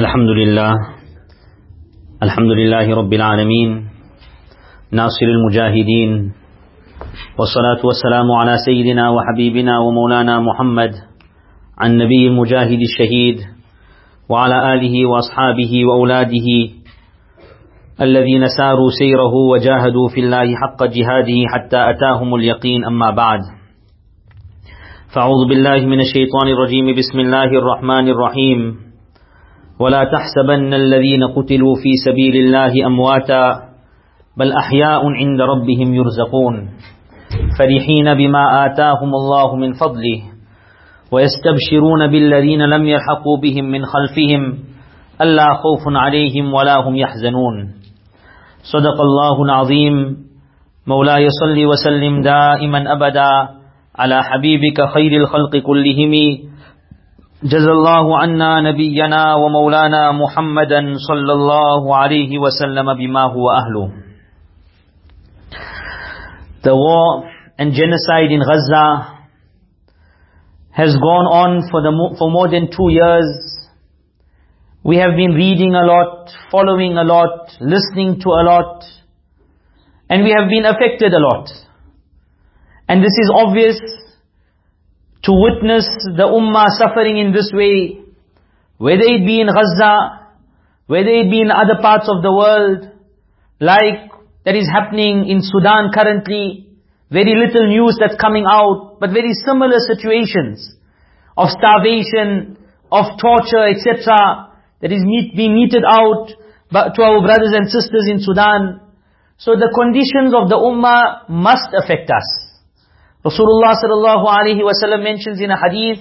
الحمد لله الحمد لله رب العالمين ناصر المجاهدين والصلاة والسلام على سيدنا وحبيبنا ومولانا محمد عن نبي المجاهد الشهيد وعلى آله وأصحابه وأولاده الذين ساروا سيره وجاهدوا في الله حق جهاده حتى أتاهم اليقين أما بعد فأعوذ بالله من الشيطان الرجيم بسم الله الرحمن الرحيم ولا تحسبن الذين قتلوا في سبيل الله أمواتا بل أحياء عند ربهم يرزقون. فرحين بما آتاهم الله من فضله ويستبشرون بالذين لم يلحقوا بهم من خلفهم ألا خوف عليهم ولا هم يحزنون. صدق الله العظيم. مولاي صل وسلم دائما أبدا على حبيبك خير الخلق كلهم. جزى الله عنا نبينا ومولانا محمدا صلى الله عليه وسلم بما هو أهله The war and genocide in Gaza has gone on for, the, for more than two years. We have been reading a lot, following a lot, listening to a lot, and we have been affected a lot. And this is obvious to witness the ummah suffering in this way, whether it be in Gaza, whether it be in other parts of the world, like that is happening in Sudan currently. Very little news that's coming out, but very similar situations of starvation, of torture, etc. that is meet, being meted out to our brothers and sisters in Sudan. So the conditions of the ummah must affect us. Rasulullah sallallahu alaihi wasallam mentions in a hadith,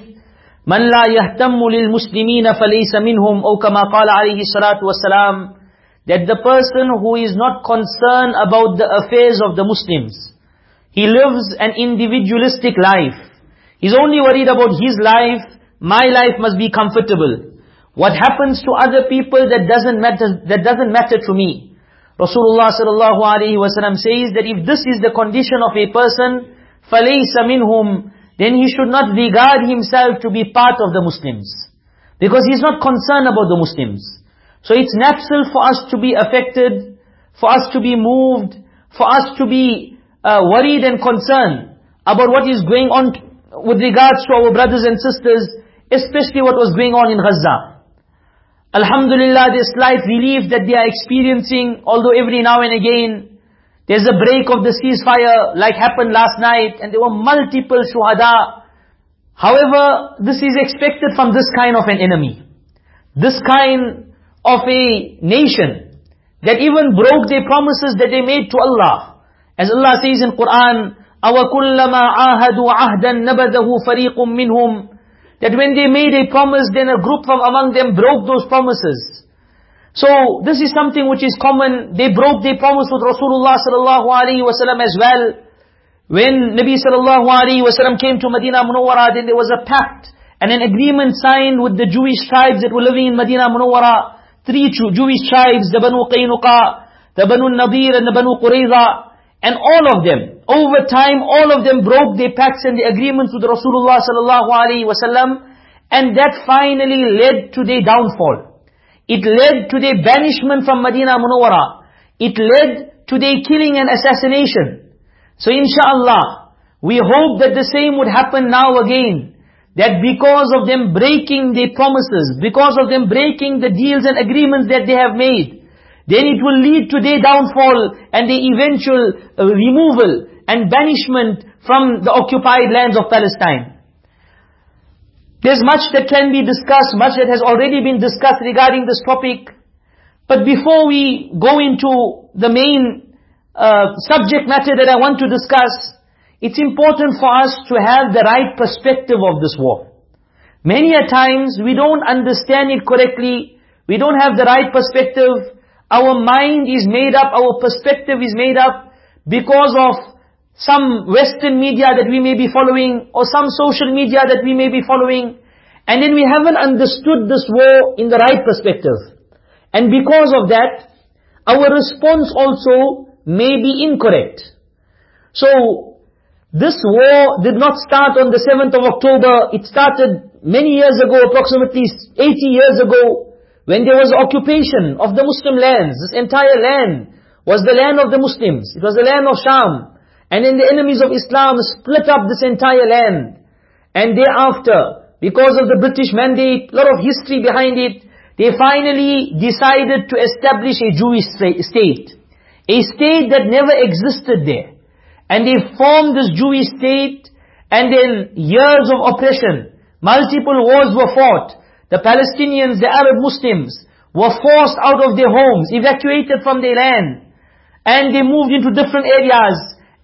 "Man la yahtammu lil muslimina falaysa minhum," or kama qala alaihi salatu wasalam, that the person who is not concerned about the affairs of the Muslims, he lives an individualistic life. He's only worried about his life, my life must be comfortable. What happens to other people that doesn't matter, that doesn't matter to me. Rasulullah sallallahu alaihi wasallam says that if this is the condition of a person, فَلَيْسَ مِنْهُمْ Then he should not regard himself to be part of the Muslims. Because he's not concerned about the Muslims. So it's natural for us to be affected, for us to be moved, for us to be uh, worried and concerned about what is going on with regards to our brothers and sisters, especially what was going on in Gaza. Alhamdulillah, there's slight relief that they are experiencing, although every now and again, there's a break of the ceasefire like happened last night, and there were multiple shuhada. However, this is expected from this kind of an enemy. This kind of a nation that even broke their promises that they made to Allah. As Allah says in Quran, أَوَكُلَّمَا عَاهَدُوا عَهْدًا نَبَذَهُ فَرِيقٌ مِّنْهُمْ That when they made a promise, then a group from among them broke those promises. So, this is something which is common. They broke their promise with Rasulullah sallallahu alaihi wasallam as well. When Nabi sallallahu alaihi wasallam came to Medina Munawwara, then there was a pact and an agreement signed with the Jewish tribes that were living in Medina Munawwara. Three Jewish tribes, the Banu Qaynuqa, the Banu Nadir and the Banu Qurayza. And all of them, over time, all of them broke their pacts and the agreements with Rasulullah sallallahu alaihi wasallam, and that finally led to their downfall. It led to their banishment from Medina Munawwara. It led to their killing and assassination. So inshallah, we hope that the same would happen now again. That because of them breaking their promises, because of them breaking the deals and agreements that they have made, then it will lead to their downfall and the eventual uh, removal and banishment from the occupied lands of Palestine. There's much that can be discussed, much that has already been discussed regarding this topic. But before we go into the main uh, subject matter that I want to discuss, it's important for us to have the right perspective of this war. Many a times we don't understand it correctly, we don't have the right perspective, our mind is made up, our perspective is made up because of some western media that we may be following or some social media that we may be following and then we haven't understood this war in the right perspective. And because of that, our response also may be incorrect. So, this war did not start on the 7th of October, it started many years ago, approximately 80 years ago, when there was occupation of the Muslim lands, this entire land was the land of the Muslims. It was the land of Sham. And then the enemies of Islam split up this entire land. And thereafter, because of the British mandate, a lot of history behind it, they finally decided to establish a Jewish state. A state that never existed there. And they formed this Jewish state, and then years of oppression, multiple wars were fought. The Palestinians, the Arab Muslims, were forced out of their homes, evacuated from their land. And they moved into different areas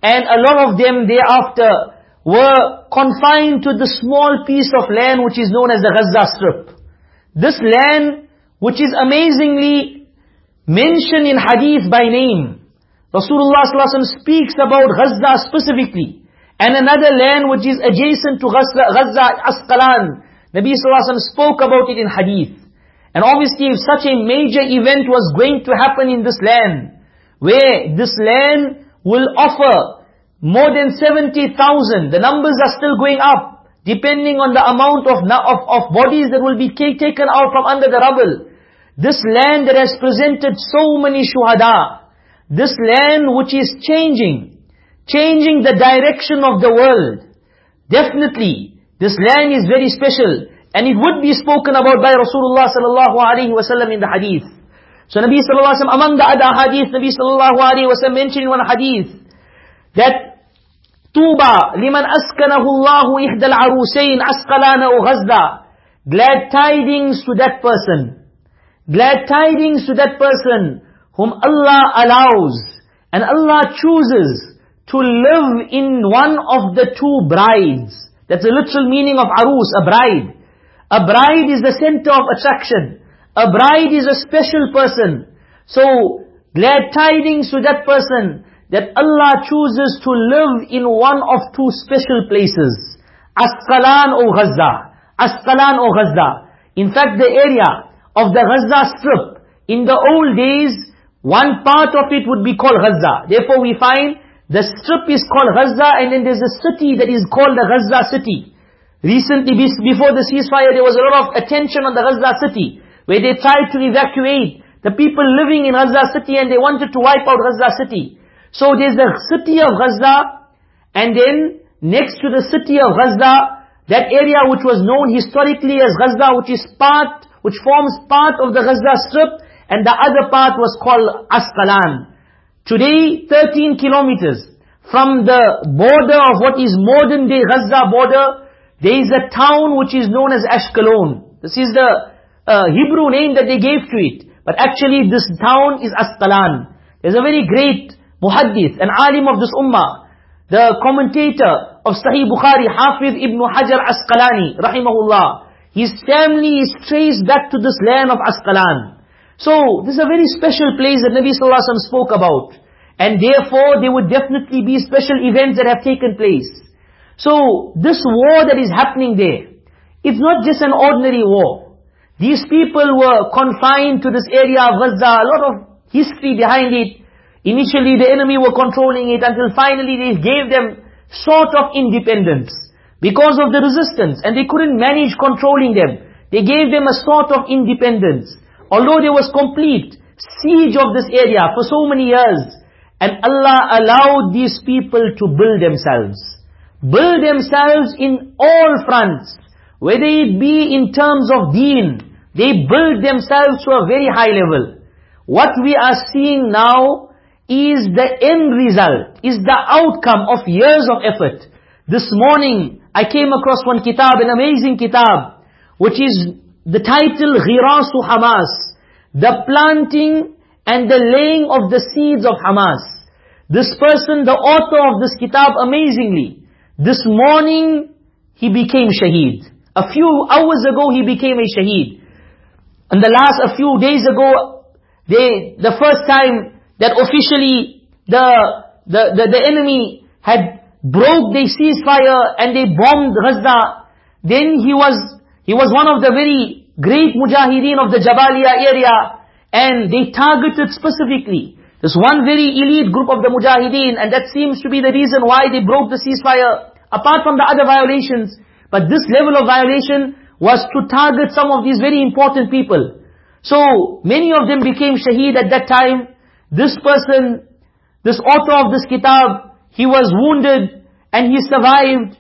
and a lot of them thereafter were confined to the small piece of land which is known as the Gaza Strip. This land, which is amazingly mentioned in hadith by name. Rasulullah ﷺ speaks about Gaza specifically. And another land which is adjacent to Gaza, Asqalan. Nabi ﷺ spoke about it in hadith. And obviously if such a major event was going to happen in this land, where this land will offer more than 70,000. The numbers are still going up, depending on the amount of, of, of bodies that will be taken out from under the rubble. This land that has presented so many shuhada, this land which is changing, changing the direction of the world. Definitely, this land is very special, and it would be spoken about by Rasulullah sallallahu alaihi wasallam in the hadith. So Nabi sallallahu alaihi wasallam, among the other hadith, Nabi sallallahu alaihi wasallam mentioned in one hadith, that Tuba liman askanahu Allahu ihdal arusain asqalana o ghazda. Glad tidings to that person. Glad tidings to that person whom Allah allows and Allah chooses to live in one of the two brides. That's the literal meaning of arus, a bride. A bride is the center of attraction. A bride is a special person. So, glad tidings to that person that Allah chooses to live in one of two special places. Asqalan or Gaza. Asqalan or Gaza. In fact, the area of the Gaza strip, in the old days, one part of it would be called Gaza. Therefore we find the strip is called Gaza and then there's a city that is called the Gaza city. Recently, before the ceasefire, there was a lot of attention on the Gaza city where they tried to evacuate the people living in Gaza city and they wanted to wipe out Gaza city. So there's the city of Gaza and then next to the city of Gaza, that area which was known historically as Gaza, which is part, which forms part of the Gaza strip and the other part was called Asqalan. Today, 13 kilometers from the border of what is modern day Gaza border, there is a town which is known as Ashkelon. This is the uh, Hebrew name that they gave to it. But actually this town is Asqalan. There's a very great muhaddith, an alim of this ummah, the commentator of Sahih Bukhari, Hafiz ibn Hajar Asqalani, rahimahullah. His family is traced back to this land of Asqalan. So, this is a very special place that Nabi Sallallahu Alaihi Wasallam spoke about. And therefore, there would definitely be special events that have taken place. So, this war that is happening there, it's not just an ordinary war. These people were confined to this area of Gaza, a lot of history behind it. Initially the enemy were controlling it until finally they gave them sort of independence. Because of the resistance and they couldn't manage controlling them. They gave them a sort of independence. Although there was complete siege of this area for so many years. And Allah allowed these people to build themselves. Build themselves in all fronts. Whether it be in terms of deen, they build themselves to a very high level. What we are seeing now is the end result, is the outcome of years of effort. This morning, I came across one kitab, an amazing kitab, which is the title, Ghirasu Hamas, the planting and the laying of the seeds of Hamas. This person, the author of this kitab, amazingly, this morning, he became shaheed. A few hours ago he became a shaheed. And the last, a few days ago, they, the first time that officially the, the, the, the enemy had broke the ceasefire and they bombed Gaza, then he was, he was one of the very great mujahideen of the Jabalia area and they targeted specifically this one very elite group of the mujahideen and that seems to be the reason why they broke the ceasefire apart from the other violations but this level of violation was to target some of these very important people. So, many of them became shaheed at that time. This person, this author of this kitab, he was wounded and he survived.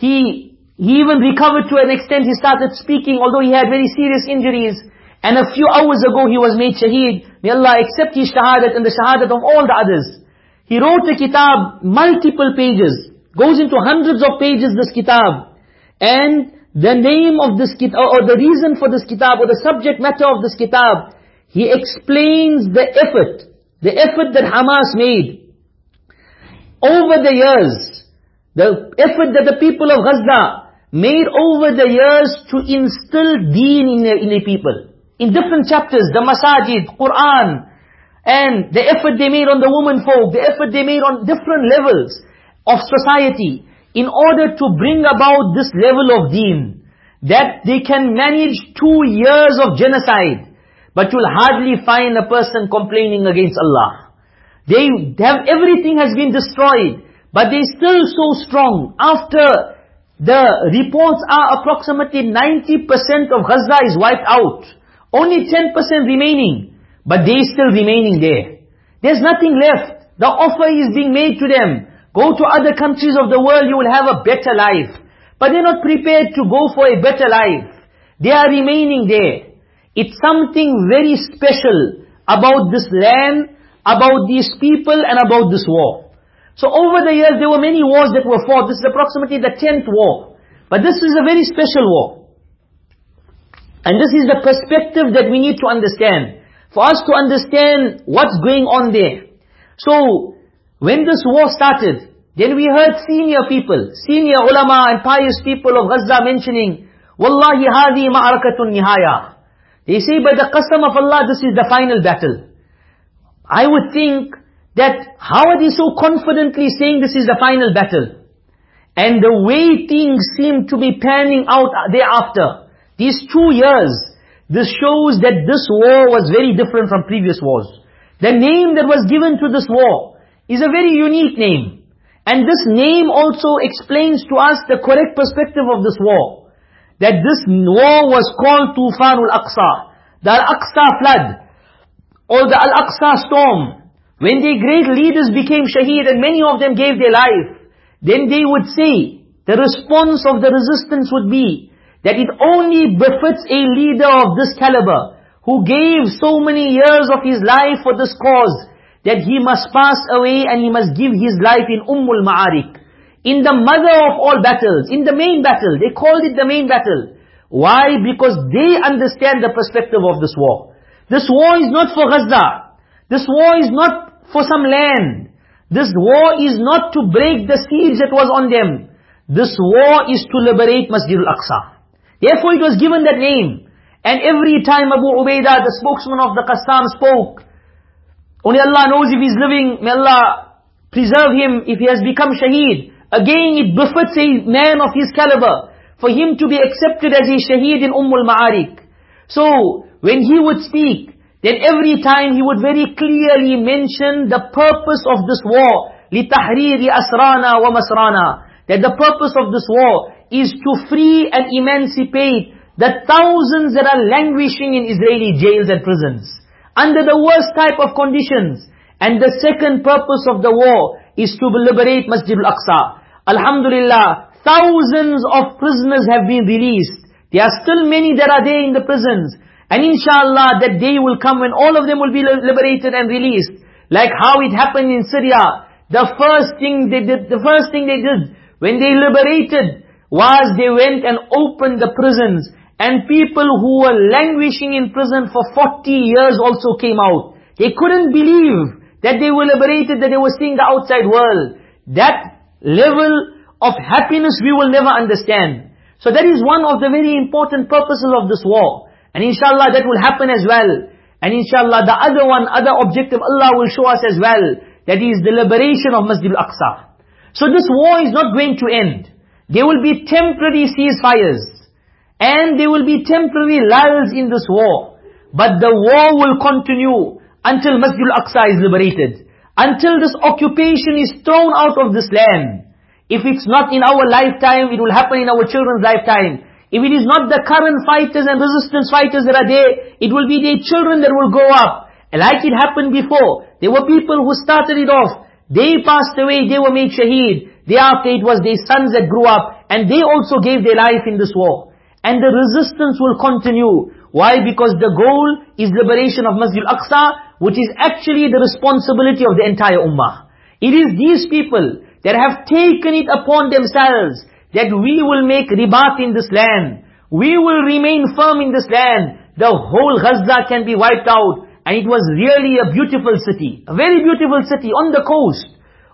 He, he even recovered to an extent. He started speaking although he had very serious injuries. And a few hours ago he was made shaheed. May Allah accept his shahadat and the shahadat of all the others. He wrote a kitab, multiple pages. Goes into hundreds of pages this kitab. And the name of this kitab, or the reason for this kitab, or the subject matter of this kitab, he explains the effort, the effort that Hamas made over the years, the effort that the people of Gaza made over the years to instill deen in the, in the people. In different chapters, the masajid, Quran, and the effort they made on the women folk, the effort they made on different levels of society in order to bring about this level of deen, that they can manage two years of genocide, but you'll hardly find a person complaining against Allah. They have, everything has been destroyed, but they're still so strong. After the reports are approximately 90% of Gaza is wiped out. Only 10% remaining, but they're still remaining there. There's nothing left. The offer is being made to them. Go to other countries of the world, you will have a better life. But they're not prepared to go for a better life. They are remaining there. It's something very special about this land, about these people and about this war. So over the years there were many wars that were fought. This is approximately the 10th war. But this is a very special war. And this is the perspective that we need to understand. For us to understand what's going on there. So, when this war started, then we heard senior people, senior ulama and pious people of Gaza mentioning, Wallahi hadi ma'arakatun nihaya. They say by the qasam of Allah, this is the final battle. I would think that how are they so confidently saying this is the final battle? And the way things seem to be panning out thereafter, these two years, this shows that this war was very different from previous wars. The name that was given to this war, is a very unique name. And this name also explains to us the correct perspective of this war. That this war was called Tufan al-Aqsa, The Al-Aqsa flood. Or the Al-Aqsa storm. When the great leaders became shaheed and many of them gave their life, then they would say, the response of the resistance would be, that it only befits a leader of this caliber, who gave so many years of his life for this cause, that he must pass away and he must give his life in Ummul Ma'arik. In the mother of all battles, in the main battle, they called it the main battle. Why? Because they understand the perspective of this war. This war is not for Gaza. This war is not for some land. This war is not to break the siege that was on them. This war is to liberate Masjid al-Aqsa. Therefore it was given that name. And every time Abu Ubaidah, the spokesman of the Qassam spoke, only Allah knows if he's living, may Allah preserve him if he has become shaheed. Again, it befits a man of his caliber for him to be accepted as a shaheed in Ummul Ma'arik. So, when he would speak, then every time he would very clearly mention the purpose of this war. لِتَحْرِيرِ أَسْرَانَا وَمَسْرَانَا That the purpose of this war is to free and emancipate the thousands that are languishing in Israeli jails and prisons under the worst type of conditions. And the second purpose of the war is to liberate Masjid al-Aqsa. Alhamdulillah, thousands of prisoners have been released. There are still many that are there in the prisons. And inshallah, that day will come when all of them will be liberated and released. Like how it happened in Syria. The first thing they did, the first thing they did, when they liberated, was they went and opened the prisons and people who were languishing in prison for 40 years also came out. They couldn't believe that they were liberated, that they were seeing the outside world. That level of happiness we will never understand. So that is one of the very important purposes of this war. And inshallah that will happen as well. And inshallah the other one, other objective Allah will show us as well. That is the liberation of Masjid al-Aqsa. So this war is not going to end. There will be temporary ceasefires. And there will be temporary lulls in this war. But the war will continue until Masjid al-Aqsa is liberated. Until this occupation is thrown out of this land. If it's not in our lifetime, it will happen in our children's lifetime. If it is not the current fighters and resistance fighters that are there, it will be their children that will grow up. Like it happened before, there were people who started it off. They passed away, they were made shaheed. Thereafter it was their sons that grew up, and they also gave their life in this war. And the resistance will continue. Why? Because the goal is liberation of Masjid al-Aqsa, which is actually the responsibility of the entire ummah. It is these people that have taken it upon themselves that we will make ribat in this land. We will remain firm in this land. The whole Gaza can be wiped out. And it was really a beautiful city. A very beautiful city on the coast.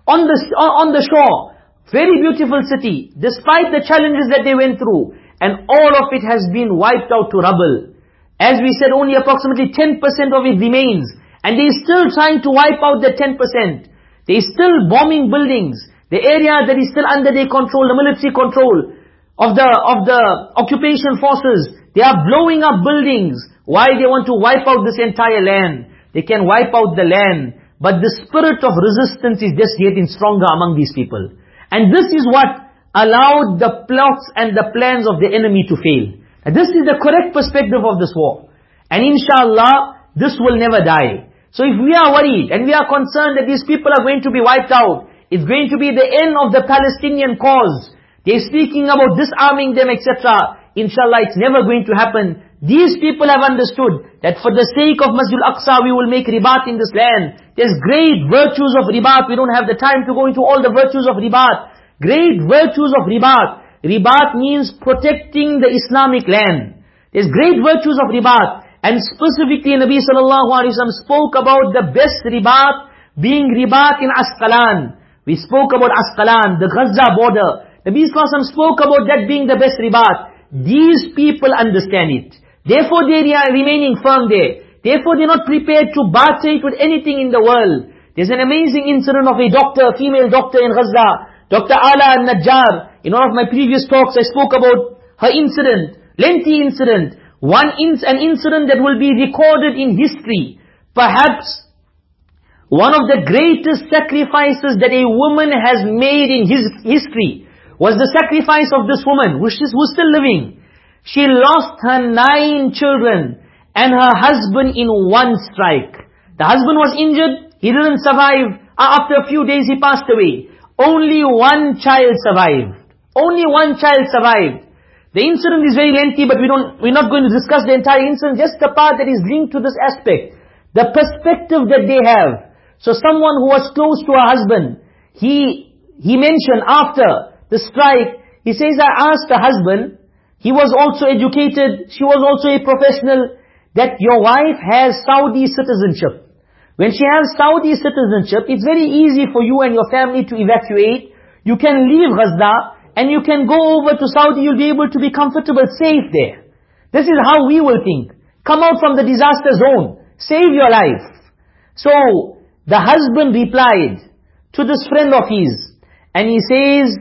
On the, uh, on the shore. Very beautiful city. Despite the challenges that they went through. And all of it has been wiped out to rubble. As we said, only approximately 10% of it remains. And they're still trying to wipe out the 10%. They're still bombing buildings. The area that is still under their control, the military control of the, of the occupation forces, they are blowing up buildings. Why they want to wipe out this entire land? They can wipe out the land. But the spirit of resistance is just getting stronger among these people. And this is what allowed the plots and the plans of the enemy to fail. And this is the correct perspective of this war. And inshallah, this will never die. So if we are worried and we are concerned that these people are going to be wiped out, it's going to be the end of the Palestinian cause. They're speaking about disarming them, etc. Inshallah, it's never going to happen. These people have understood that for the sake of Masjid al-Aqsa, we will make ribat in this land. There's great virtues of ribat. We don't have the time to go into all the virtues of ribat. Great virtues of ribat. Ribat means protecting the Islamic land. There's great virtues of ribat. And specifically Nabi sallallahu alayhi wa spoke about the best ribat being ribat in Asqalan. We spoke about Asqalan, the Gaza border. Nabi Sallallahu spoke about that being the best ribat. These people understand it. Therefore they are remaining firm there. Therefore they're not prepared to barter it with anything in the world. There's an amazing incident of a doctor, a female doctor in Gaza. Dr. Ala al-Najjar. In one of my previous talks I spoke about her incident. Lengthy incident. One in, an incident that will be recorded in history. Perhaps one of the greatest sacrifices that a woman has made in his history was the sacrifice of this woman, who is who's still living. She lost her nine children and her husband in one strike. The husband was injured, he didn't survive. After a few days he passed away. Only one child survived. Only one child survived. The incident is very lengthy, but we don't, we're not going to discuss the entire incident, just the part that is linked to this aspect. The perspective that they have. So someone who was close to her husband, he, he mentioned after the strike, he says, I asked the husband, he was also educated, she was also a professional, that your wife has Saudi citizenship. When she has Saudi citizenship, it's very easy for you and your family to evacuate. You can leave Gaza, and you can go over to Saudi, you'll be able to be comfortable, safe there. This is how we will think. Come out from the disaster zone. Save your life. So, the husband replied to this friend of his, and he says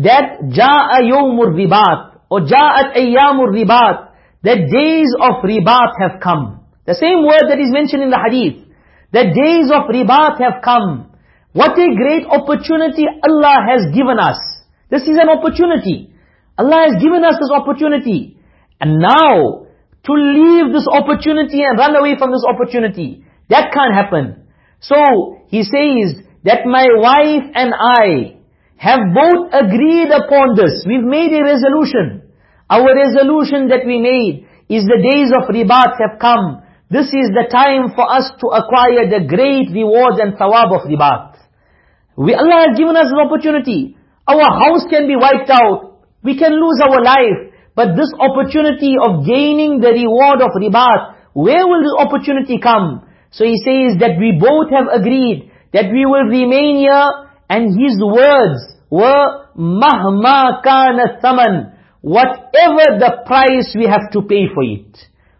that جَاءَ يَوْمُ الرِّبَاطِ or جَاءَتْ أَيَّامُ الرِّبَاطِ The days of ribat have come. The same word that is mentioned in the hadith. The days of ribat have come. What a great opportunity Allah has given us. This is an opportunity. Allah has given us this opportunity. And now, to leave this opportunity and run away from this opportunity, that can't happen. So, he says that my wife and I have both agreed upon this. We've made a resolution. Our resolution that we made is the days of ribat have come. This is the time for us to acquire the great rewards and thawab of ribat. We, Allah has given us an opportunity. Our house can be wiped out. We can lose our life. But this opportunity of gaining the reward of ribat, where will this opportunity come? So he says that we both have agreed that we will remain here and his words were mahma kana thaman whatever the price we have to pay for it.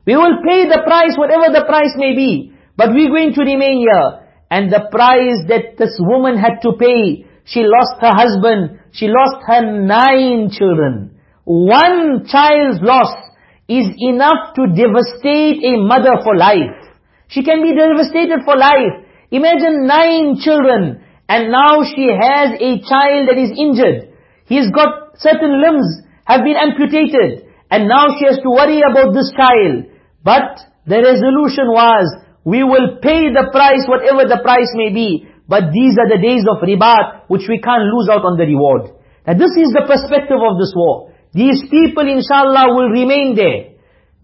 We will pay the price, whatever the price may be, but we're going to remain here. And the price that this woman had to pay, she lost her husband, she lost her nine children. One child's loss is enough to devastate a mother for life. She can be devastated for life. Imagine nine children and now she has a child that is injured. He's got certain limbs have been amputated and now she has to worry about this child. But the resolution was, we will pay the price, whatever the price may be, but these are the days of ribat, which we can't lose out on the reward. Now this is the perspective of this war. These people inshallah will remain there.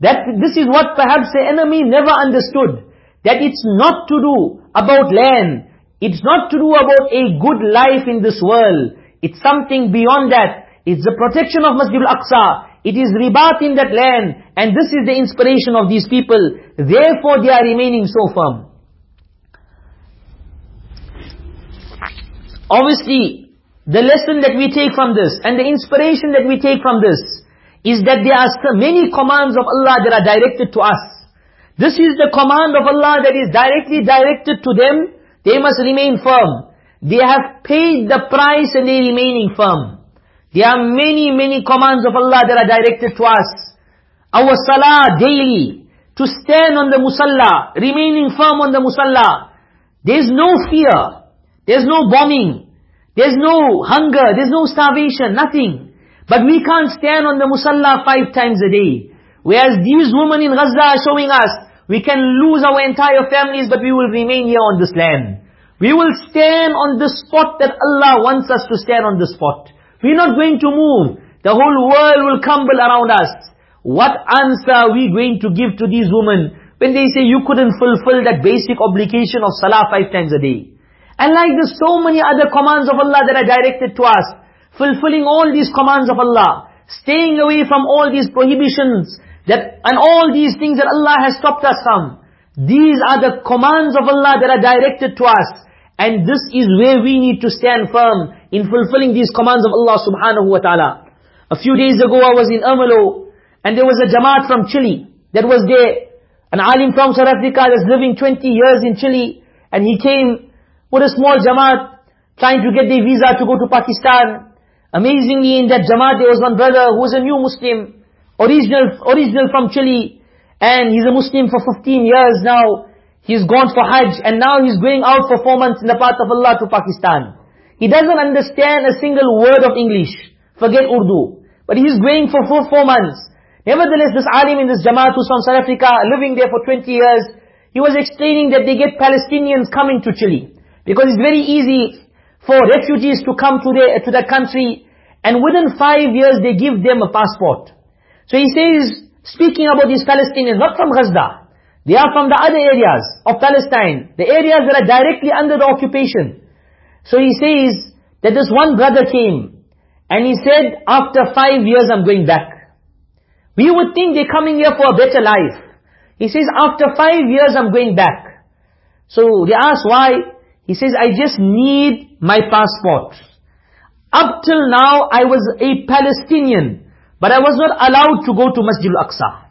That this is what perhaps the enemy never understood. That it's not to do about land. It's not to do about a good life in this world. It's something beyond that. It's the protection of Masjid al-Aqsa. It is ribat in that land. And this is the inspiration of these people. Therefore they are remaining so firm. Obviously, the lesson that we take from this and the inspiration that we take from this is that there are so many commands of Allah that are directed to us. This is the command of Allah that is directly directed to them. They must remain firm. They have paid the price and they remaining firm. There are many, many commands of Allah that are directed to us. Our salah daily, to stand on the musalla, remaining firm on the musalla. There is no fear. There's no bombing. There's no hunger. There's no starvation. Nothing. But we can't stand on the musalla five times a day. Whereas these women in Gaza are showing us, we can lose our entire families, but we will remain here on this land. We will stand on the spot that Allah wants us to stand on the spot. We're not going to move. The whole world will crumble around us. What answer are we going to give to these women when they say you couldn't fulfill that basic obligation of salah five times a day? And like there's so many other commands of Allah that are directed to us, fulfilling all these commands of Allah, staying away from all these prohibitions, that and all these things that Allah has stopped us from. These are the commands of Allah that are directed to us. And this is where we need to stand firm in fulfilling these commands of Allah subhanahu wa ta'ala. A few days ago I was in Ermelo, and there was a Jamaat from Chile that was there. An alim from South Africa that's living 20 years in Chile, and he came with a small Jamaat, trying to get their visa to go to Pakistan. Amazingly in that Jamaat there was one brother who was a new Muslim, original, original from Chile, and he's a Muslim for 15 years now. He's gone for Hajj, and now he's going out for four months in the path of Allah to Pakistan. He doesn't understand a single word of English. Forget Urdu. But he's going for four, four months. Nevertheless, this alim in this Jamaat who's from South Africa, living there for 20 years, he was explaining that they get Palestinians coming to Chile. Because it's very easy for refugees to come to, the, to that country and within five years they give them a passport. So he says, speaking about these Palestinians, not from Gaza, they are from the other areas of Palestine, the areas that are directly under the occupation. So he says that this one brother came and he said, after five years I'm going back. We would think they're coming here for a better life. He says, after five years I'm going back. So they ask why? He says, I just need my passport. Up till now, I was a Palestinian, but I was not allowed to go to Masjid al-Aqsa.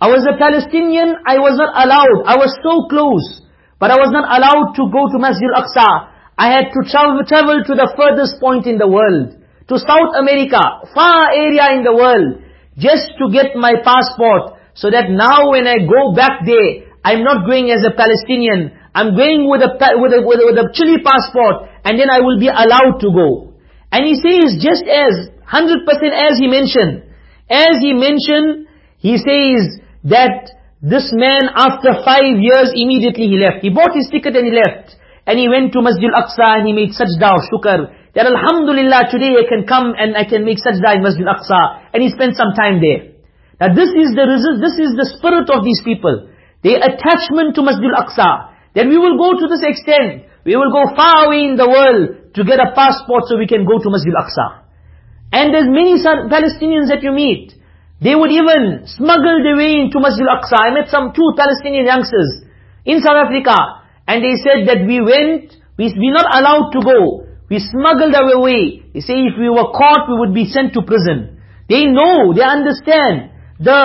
I was a Palestinian, I was not allowed. I was so close, but I was not allowed to go to Masjid al-Aqsa. I had to travel, travel to the furthest point in the world, to South America, far area in the world, just to get my passport, so that now when I go back there, I'm not going as a Palestinian, I'm going with a, with a, with a, with a Chile passport and then I will be allowed to go. And he says just as, 100% as he mentioned, as he mentioned, he says that this man after five years immediately he left. He bought his ticket and he left. And he went to Masjid al-Aqsa and he made sajda shukr. That alhamdulillah today I can come and I can make sajda in Masjid al-Aqsa. And he spent some time there. Now this is the this is the spirit of these people. Their attachment to Masjid al-Aqsa. Then we will go to this extent. We will go far away in the world to get a passport so we can go to Masjid al-Aqsa. And there's many Palestinians that you meet. They would even smuggle their way into Masjid al-Aqsa. I met some two Palestinian youngsters in South Africa. And they said that we went, we, we're not allowed to go. We smuggled our way. They say if we were caught, we would be sent to prison. They know, they understand the,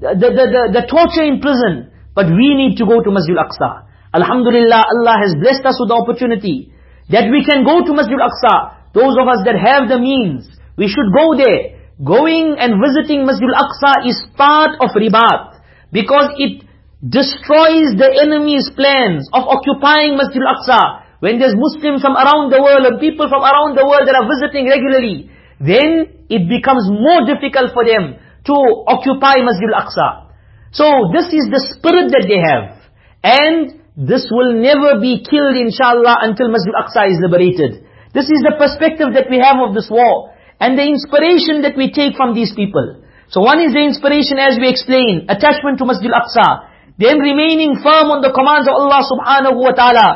the, the, the, the torture in prison. But we need to go to Masjid al-Aqsa. Alhamdulillah, Allah has blessed us with the opportunity that we can go to Masjid Al-Aqsa. Those of us that have the means, we should go there. Going and visiting Masjid Al-Aqsa is part of ribat because it destroys the enemy's plans of occupying Masjid Al-Aqsa. When there's Muslims from around the world and people from around the world that are visiting regularly, then it becomes more difficult for them to occupy Masjid al-Aqsa. So this is the spirit that they have. And this will never be killed inshallah until Masjid al-Aqsa is liberated. This is the perspective that we have of this war. And the inspiration that we take from these people. So one is the inspiration as we explain, attachment to Masjid al-Aqsa. Then remaining firm on the commands of Allah subhanahu wa ta'ala.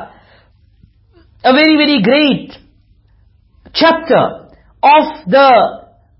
A very, very great chapter of the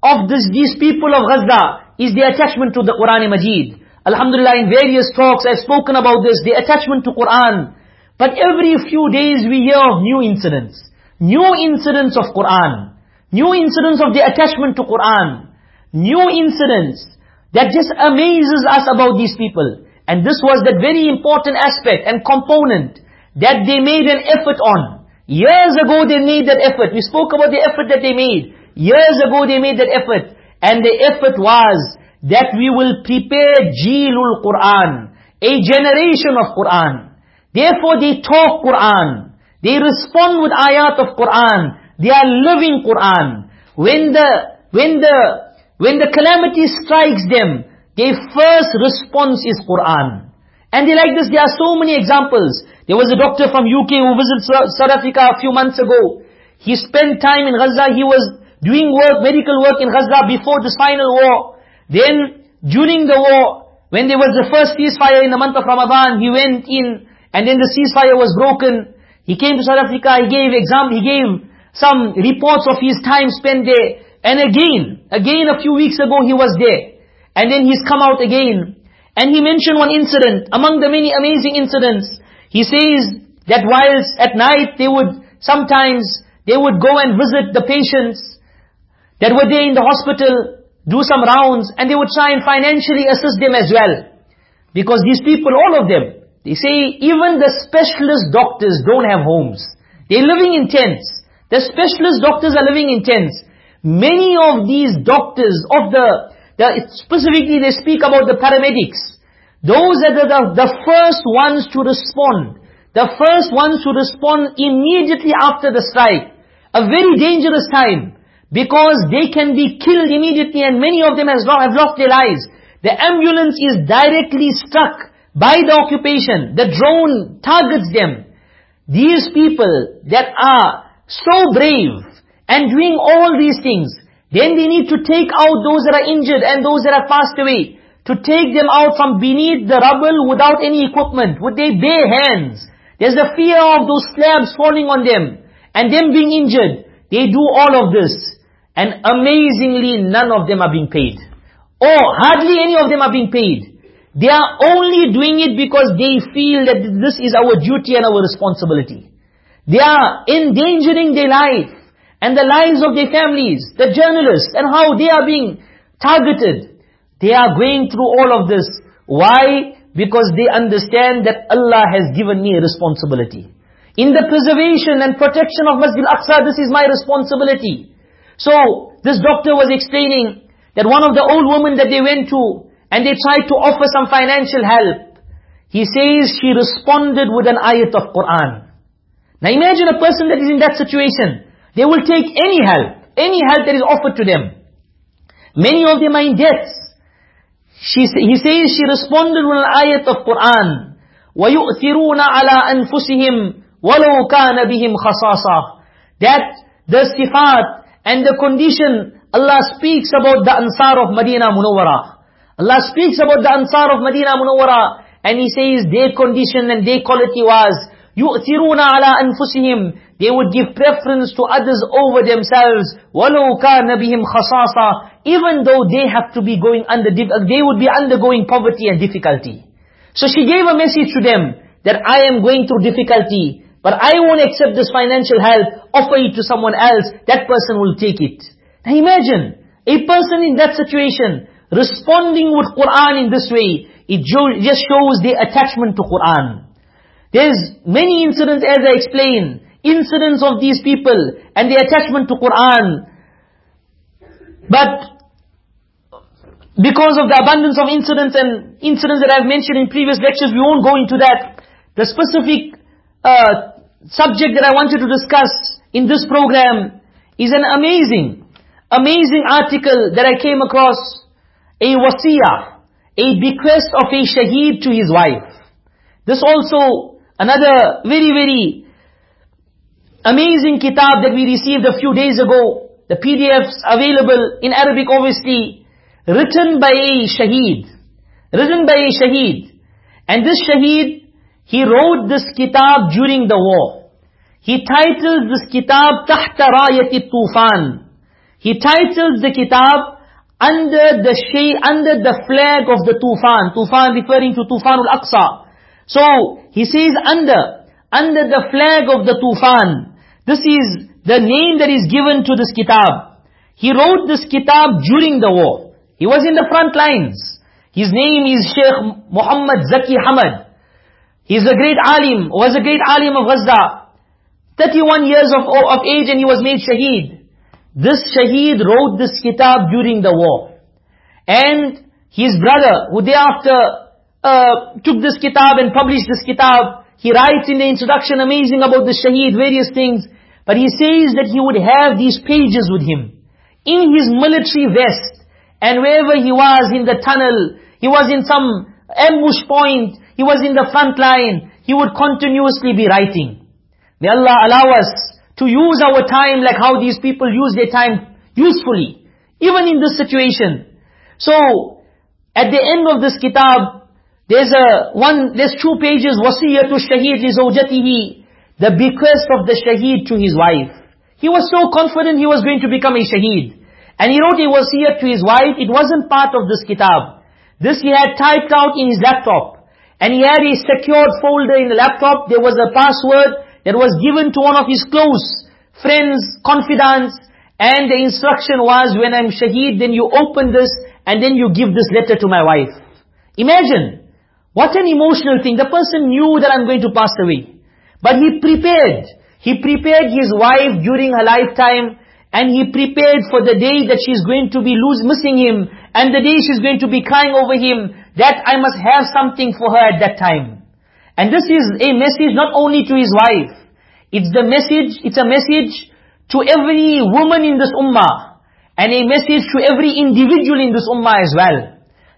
of this, these people of Gaza is the attachment to the Quran Majid. Alhamdulillah, in various talks I've spoken about this, the attachment to Quran. But every few days we hear of new incidents. New incidents of Quran. New incidents of the attachment to Quran. New incidents that just amazes us about these people. And this was that very important aspect and component that they made an effort on. Years ago they made that effort. We spoke about the effort that they made. Years ago they made that effort. And the effort was that we will prepare Jilul Quran, a generation of Quran. Therefore they talk Quran. They respond with ayat of Quran. They are living Quran. When the, when the, when the calamity strikes them, their first response is Quran. And they like this, there are so many examples. There was a doctor from UK who visited South Africa a few months ago. He spent time in Gaza, he was doing work, medical work in Gaza before this final war. Then, during the war, when there was the first ceasefire in the month of Ramadan, he went in, and then the ceasefire was broken. He came to South Africa, he gave exam, he gave some reports of his time spent there. And again, again a few weeks ago he was there. And then he's come out again. And he mentioned one incident, among the many amazing incidents. He says that whilst at night they would, sometimes, they would go and visit the patients that were there in the hospital do some rounds, and they would try and financially assist them as well. Because these people, all of them, they say even the specialist doctors don't have homes. They're living in tents. The specialist doctors are living in tents. Many of these doctors of the, the specifically they speak about the paramedics. Those are the, the, the first ones to respond. The first ones to respond immediately after the strike. A very dangerous time. Because they can be killed immediately and many of them have lost their lives. The ambulance is directly struck by the occupation. The drone targets them. These people that are so brave and doing all these things, then they need to take out those that are injured and those that have passed away. To take them out from beneath the rubble without any equipment, with their bare hands. There's the fear of those slabs falling on them and them being injured. They do all of this. And amazingly, none of them are being paid. Or hardly any of them are being paid. They are only doing it because they feel that this is our duty and our responsibility. They are endangering their life and the lives of their families, the journalists, and how they are being targeted. They are going through all of this. Why? Because they understand that Allah has given me a responsibility. In the preservation and protection of Masjid al-Aqsa, this is my responsibility. So, this doctor was explaining that one of the old women that they went to, and they tried to offer some financial help. He says she responded with an ayat of Quran. Now imagine a person that is in that situation. They will take any help, any help that is offered to them. Many of them are in debt. She, he says she responded with an ayat of Quran. وَيُؤْثِرُونَ عَلَىٰ أَنفُسِهِمْ وَلَوْ كَانَ بِهِمْ خَصَاصًا That the sifat and the condition, Allah speaks about the Ansar of Medina Munawwara. Allah speaks about the Ansar of Medina Munawwara. And He says their condition and their quality was, يُؤْثِرُونَ عَلَىٰ أَنفُسِهِمْ They would give preference to others over themselves. وَلَوْ كَانَ بِهِمْ خَصَاصًا Even though they have to be going under, they would be undergoing poverty and difficulty. So she gave a message to them, that I am going through difficulty. But I won't accept this financial help, offer it to someone else, that person will take it. Now imagine, a person in that situation, responding with Quran in this way, it just shows the attachment to Quran. There's many incidents as I explained, incidents of these people and the attachment to Quran. But because of the abundance of incidents and incidents that I've mentioned in previous lectures, we won't go into that. The specific uh, subject that I wanted to discuss in this program is an amazing, amazing article that I came across. a wasiya, a bequest of a shaheed to his wife. This also another very, very amazing kitab that we received a few days ago. The PDFs available in Arabic obviously, written by a shaheed. Written by a shaheed. And this shaheed, he wrote this kitab during the war. He titled this kitab Tahta Rayati Tufan. He titles the kitab under the shay, under the flag of the Tufan. Tufan referring to Tufan al-Aqsa. So, he says under, under the flag of the Tufan. This is the name that is given to this kitab. He wrote this kitab during the war. He was in the front lines. His name is Sheikh Muhammad Zaki Hamad. He's a great alim, was a great alim of Gaza. 31 years of, of age and he was made shaheed. This Shaheed wrote this kitab during the war. And his brother, who thereafter uh, took this kitab and published this kitab, he writes in the introduction amazing about the Shaheed, various things. But he says that he would have these pages with him. In his military vest. And wherever he was in the tunnel, he was in some ambush point, he was in the front line, he would continuously be writing. May Allah allow us to use our time like how these people use their time usefully. Even in this situation. So, at the end of this kitab, there's a one, there's two pages, wasiyatu shaheed li the bequest of the shaheed to his wife. He was so confident he was going to become a shaheed. And he wrote a wasiyat to his wife, it wasn't part of this kitab. This he had typed out in his laptop. And he had a secured folder in the laptop, there was a password, that was given to one of his close friends, confidants, and the instruction was, when I'm shaheed, then you open this, and then you give this letter to my wife. Imagine, what an emotional thing. The person knew that I'm going to pass away. But he prepared. He prepared his wife during her lifetime, and he prepared for the day that she's going to be lose, missing him, and the day she's going to be crying over him, that I must have something for her at that time. And this is a message not only to his wife. It's the message, it's a message to every woman in this ummah. And a message to every individual in this ummah as well.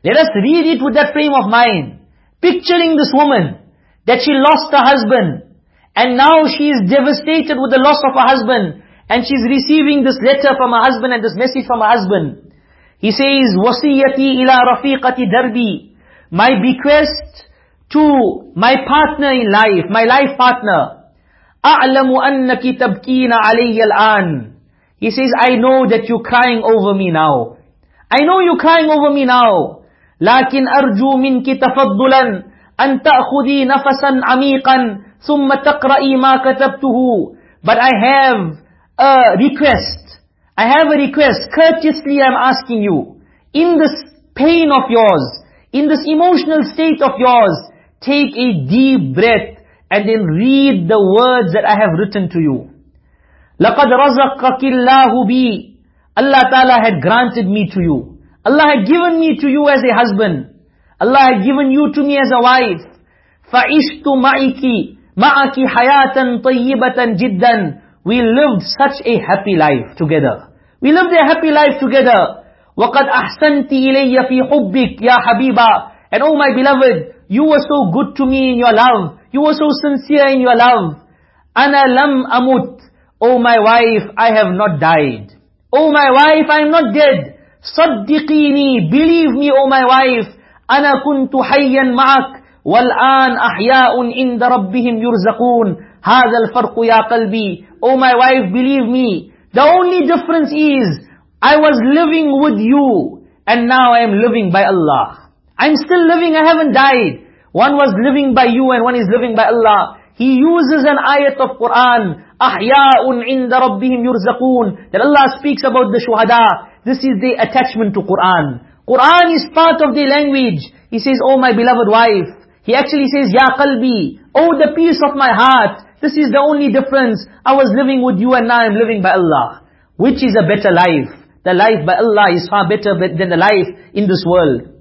Let us read it with that frame of mind. Picturing this woman, that she lost her husband. And now she is devastated with the loss of her husband. And she's receiving this letter from her husband and this message from her husband. He says, وَصِيَّتِي إِلَى رَفِيقَةِ دَرْبِي My bequest to my partner in life, my life partner. أَعْلَمُ أَنَّكِ تَبْكِينَ عَلَيَّ الْآنِ He says, I know that you're crying over me now. I know you're crying over me now. لكن أرجو منك تفضلا أن تأخذي نفسا عميقا ثم تقرأي ما كتبته. But I have a request. I have a request. Courteously I'm asking you. In this pain of yours, in this emotional state of yours, take a deep breath and then read the words that I have written to you. لَقَدْ رَزَقَكِ اللَّهُ بِي Allah Ta'ala had granted me to you. Allah had given me to you as a husband. Allah had given you to me as a wife. فَعِشْتُ مَعِكِ مَعَكِ حَيَاةً طَيِّبَةً جِدًّا We lived such a happy life together. We lived a happy life together. وَقَدْ أَحْسَنْتِ إِلَيَّ فِي حُبِّكَ يَا حَبِيبًا And oh my beloved, you were so good to me in your love. You were so sincere in your love. Ana lam amut. Oh my wife, I have not died. Oh my wife, I am not dead. صدقيني, believe me, oh my wife. أنا كنت حيا معك والآن أحياء عند ربهم يرزقون هذا الفرق يا قلبي Oh my wife, believe me. The only difference is, I was living with you, and now I am living by Allah. I'm still living, I haven't died. One was living by you and one is living by Allah. He uses an ayat of Quran, أَحْيَاءٌ عِنْدَ رَبِّهِمْ يُرْزَقُونَ That Allah speaks about the shuhada. This is the attachment to Quran. Quran is part of the language. He says, oh my beloved wife. He actually says, Ya qalbi, oh the peace of my heart. This is the only difference. I was living with you and now I'm living by Allah. Which is a better life? The life by Allah is far better than the life in this world.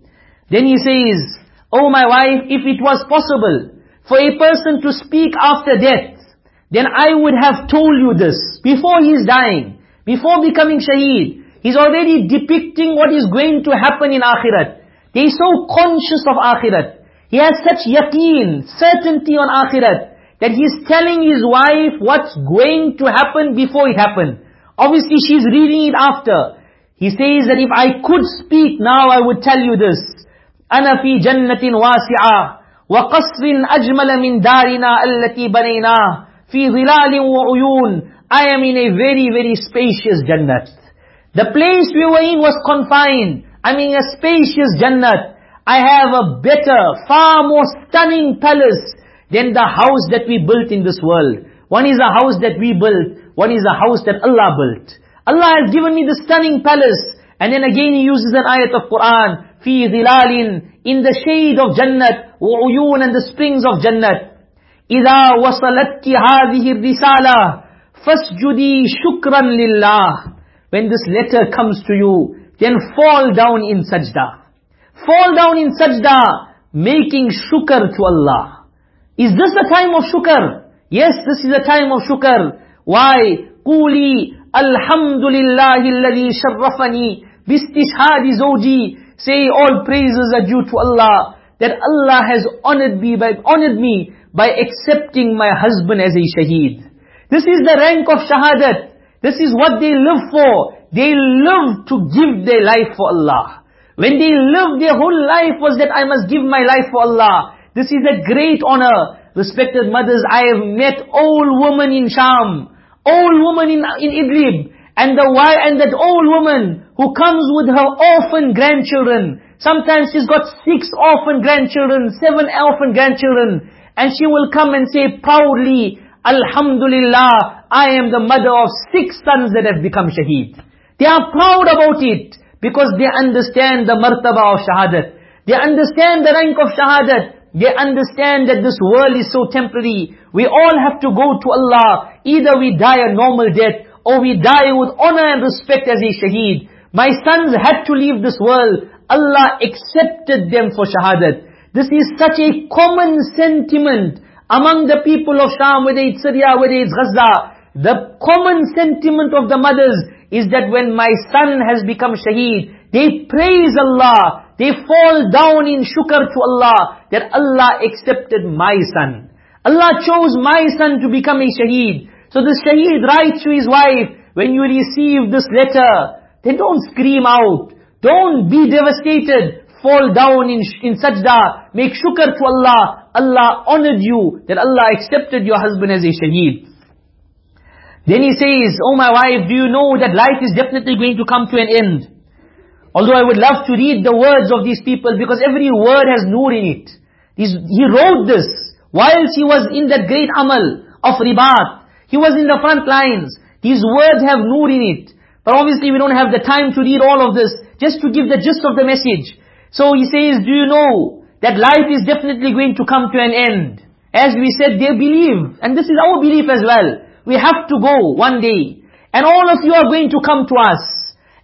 Then he says, Oh my wife, if it was possible for a person to speak after death, then I would have told you this before he is dying, before becoming shaheed. He's already depicting what is going to happen in Akhirat. He's so conscious of Akhirat. He has such yaqeen, certainty on Akhirat, that he's telling his wife what's going to happen before it happened. Obviously she's reading it after. He says that if I could speak now, I would tell you this. أنا في جنة واسعة وقصر أجمل من دارنا التي بنيناه في ظلال وعيون I am in a very, very spacious Jannat. The place we were in was confined. I mean a spacious Jannat. I have a better, far more stunning palace than the house that we built in this world. One is a house that we built, one is a house that Allah built. Allah has given me the stunning palace. And then again he uses an ayat of Quran, في ظلال, in the shade of Jannat, وعيون and the springs of Jannat. إذا وصلتك هذه الرسالة فَاسْجُدِي شُكْرًا لِلَّهِ When this letter comes to you, then fall down in sajda. Fall down in sajda, making shukr to Allah. Is this a time of shukr? Yes, this is a time of shukr. Why? قولي الحمد لله الذي شرفني باستشهاد زوجي Say all praises are due to Allah that Allah has honored me by honored me by accepting my husband as a shaheed. This is the rank of shahadat. This is what they live for. They live to give their life for Allah. When they live, their whole life was that I must give my life for Allah. This is a great honor. Respected mothers, I have met old women in Sham, old women in, in Idlib, and the and that old woman who comes with her orphan grandchildren. Sometimes she's got six orphan grandchildren, seven orphan grandchildren, and she will come and say proudly, Alhamdulillah, I am the mother of six sons that have become shaheed. They are proud about it because they understand the martaba of shahadat. They understand the rank of shahadat. They understand that this world is so temporary. We all have to go to Allah. Either we die a normal death or we die with honor and respect as a shaheed. My sons had to leave this world. Allah accepted them for shahadat. This is such a common sentiment among the people of Sham, whether it's Syria, whether it's Gaza, the common sentiment of the mothers is that when my son has become shaheed, they praise Allah, they fall down in shukr to Allah, that Allah accepted my son. Allah chose my son to become a shaheed. So the shaheed writes to his wife, when you receive this letter, then don't scream out. Don't be devastated fall down in, in sajda, make shukr to Allah. Allah honored you, that Allah accepted your husband as a shaheed. Then he says, Oh my wife, do you know that life is definitely going to come to an end? Although I would love to read the words of these people because every word has nur in it. He wrote this whilst he was in that great amal of ribat. He was in the front lines. These words have nur in it. But obviously we don't have the time to read all of this. Just to give the gist of the message. So he says, do you know that life is definitely going to come to an end? As we said, they believe. And this is our belief as well. We have to go one day. And all of you are going to come to us.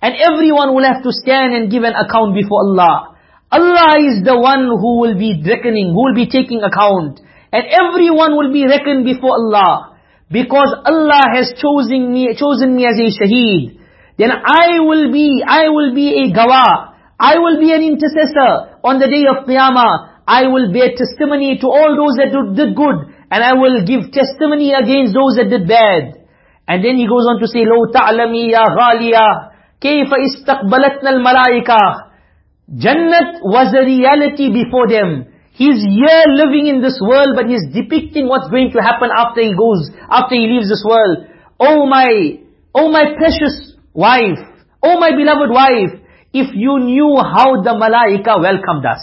And everyone will have to stand and give an account before Allah. Allah is the one who will be reckoning, who will be taking account. And everyone will be reckoned before Allah. Because Allah has chosen me, chosen me as a shaheed. Then I will be, I will be a gawah. I will be an intercessor on the day of Qiyamah. I will bear testimony to all those that did good. And I will give testimony against those that did bad. And then he goes on to say, لو تعلمي يا غالية كيف استقبلتنا الملائكة Jannat was a reality before them. He's here living in this world, but he's depicting what's going to happen after he goes, after he leaves this world. Oh my, oh my precious wife, oh my beloved wife, if you knew how the malaika welcomed us.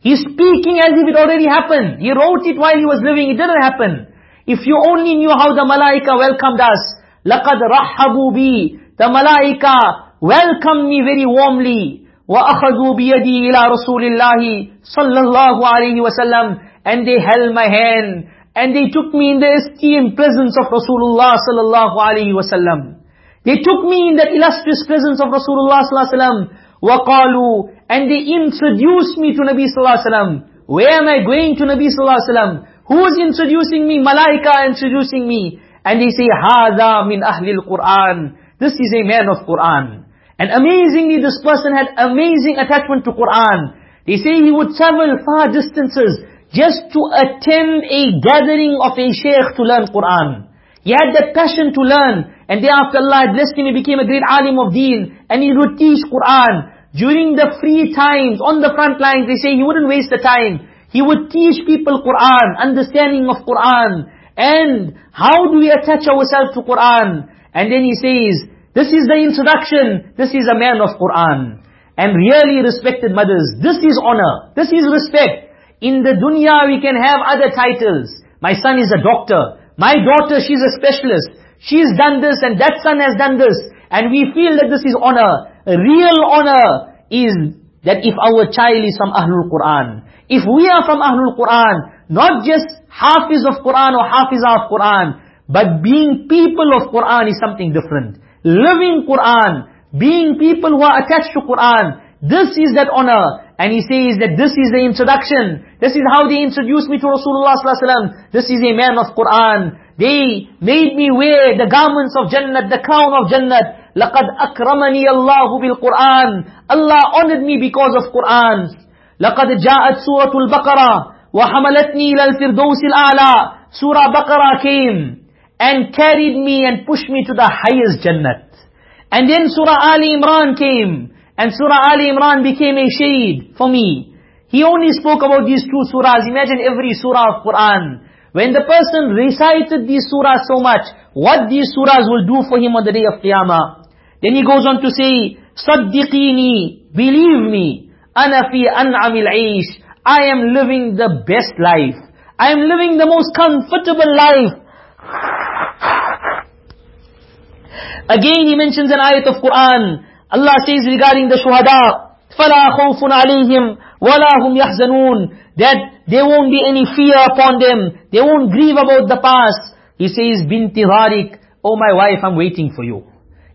He's speaking as if it already happened. He wrote it while he was living, it didn't happen. If you only knew how the malaika welcomed us, لَقَدْ رَحَّبُوا بِي The malaika welcomed me very warmly. وَأَخَذُوا بِيَدِي إِلَىٰ رَسُولِ اللَّهِ صَلَّى اللَّهُ عَلَيْهِ وَسَلَّمَ And they held my hand and they took me in the esteemed presence of Rasulullah sallallahu alaihi wasallam. They took me in that illustrious presence of Rasulullah sallallahu alaihi wasallam. وَقَالُوا And they introduced me to Nabi sallallahu alaihi wasallam. Where am I going to Nabi sallallahu alaihi wasallam? Who is introducing me? Malaika introducing me. And they say, هَذَا مِنْ أَهْلِ الْقُرْآنِ This is a man of Qur'an. And amazingly, this person had amazing attachment to Quran. They say he would travel far distances just to attend a gathering of a sheikh to learn Quran. He had that passion to learn. And thereafter Allah blessed him, he became a great alim of deen. And he would teach Quran. During the free times, on the front lines, they say he wouldn't waste the time. He would teach people Quran, understanding of Quran. And how do we attach ourselves to Quran? And then he says, this is the introduction. This is a man of Quran. And really respected mothers, this is honor. This is respect. In the dunya we can have other titles. My son is a doctor. My daughter, she's a specialist. She's done this and that son has done this. And we feel that this is honor. Real honor is that if our child is from Ahlul Quran. If we are from Ahlul Quran, not just Hafiz of Quran or Hafiza of Quran, but being people of Quran is something different living Quran, being people who are attached to Quran, this is that honor. And he says that this is the introduction. This is how they introduced me to Rasulullah sallallahu This is a man of Quran. They made me wear the garments of Jannat, the crown of Jannat. لَقَدْ أَكْرَمَنِي اللَّهُ بِالْقُرْآنِ Allah honored me because of Quran. لَقَدْ جَاءَتْ سُورَةُ الْبَقَرَةِ وَحَمَلَتْنِي إِلَى الْفِرْدَوْسِ الْأَعْلَى Surah Baqarah came and carried me and pushed me to the highest Jannat. And then Surah Ali Imran came, and Surah Ali Imran became a shade for me. He only spoke about these two surahs. Imagine every surah of Quran. When the person recited these surahs so much, what these surahs will do for him on the day of Qiyamah. Then he goes on to say, Saddiqini, believe me, ana fi an'amil aish. I am living the best life. I am living the most comfortable life. Again he mentions an ayat of Quran. Allah says regarding the shuhada, فَلَا خَوْفٌ عَلَيْهِمْ وَلَا هُمْ يَحْزَنُونَ That there won't be any fear upon them. They won't grieve about the past. He says, Binti Tariq, Oh my wife, I'm waiting for you.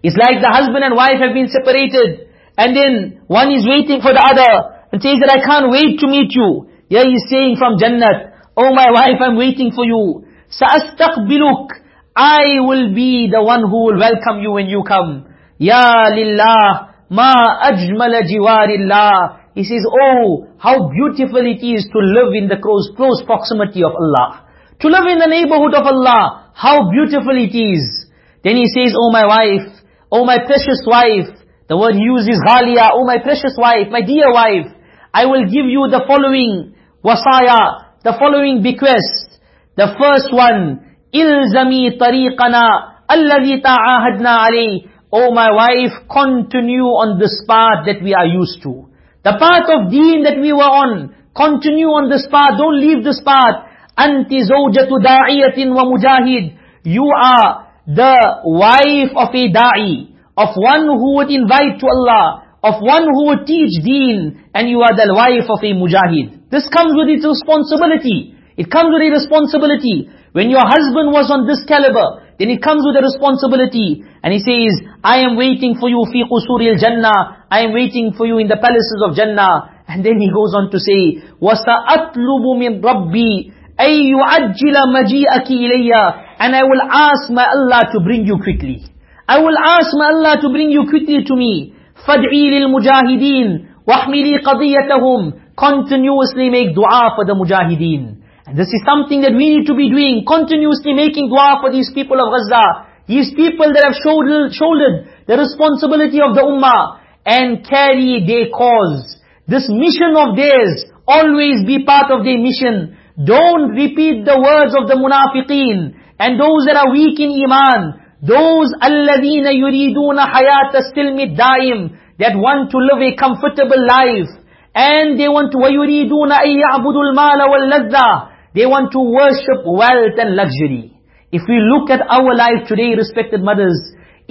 It's like the husband and wife have been separated. And then one is waiting for the other. And says that I can't wait to meet you. Yeah, he's saying from Jannat, Oh my wife, I'm waiting for you. سَأَسْتَقْبِلُكَ I will be the one who will welcome you when you come. Ya lillah, ma ajmala jiwarillah. He says, oh, how beautiful it is to live in the close, close proximity of Allah. To live in the neighborhood of Allah, how beautiful it is. Then he says, oh my wife, oh my precious wife, the word used is ghalia, oh my precious wife, my dear wife, I will give you the following wasaya, the following bequest. The first one, ilzami tariqana alladhi ta'ahadna alayh. Oh my wife, continue on this path that we are used to. The path of deen that we were on. Continue on this path. Don't leave this path. Anti zawjatu da'iyatin wa mujahid. You are the wife of a da'i. Of one who would invite to Allah. Of one who would teach deen. And you are the wife of a mujahid. This comes with its responsibility. It comes with a responsibility. When your husband was on this caliber, then it comes with a responsibility. And he says, I am waiting for you fi qusuril jannah. I am waiting for you in the palaces of Jannah. And then he goes on to say, وَسَأَطْلُبُ مِنْ رَبِّي أَيْ يُعَجِّلَ مَجِيئَكِ إِلَيَّ And I will ask my Allah to bring you quickly. I will ask my Allah to bring you quickly to me. فَادْعِي لِلْمُجَاهِدِينَ وَاحْمِلِي قَضِيَّتَهُمْ Continuously make dua for the mujahideen. And this is something that we need to be doing, continuously making dua for these people of Gaza. These people that have shouldered, shouldered the responsibility of the ummah and carry their cause. This mission of theirs, always be part of their mission. Don't repeat the words of the munafiqeen and those that are weak in iman. Those الَّذِينَ يُرِيدُونَ حَيَاةَ السِّلْمِ الدَّائِمِ That want to live a comfortable life. And they want to وَيُرِيدُونَ أَن يَعْبُدُوا الْمَالَ وَاللَّذَّةِ they want to worship wealth and luxury. If we look at our life today, respected mothers,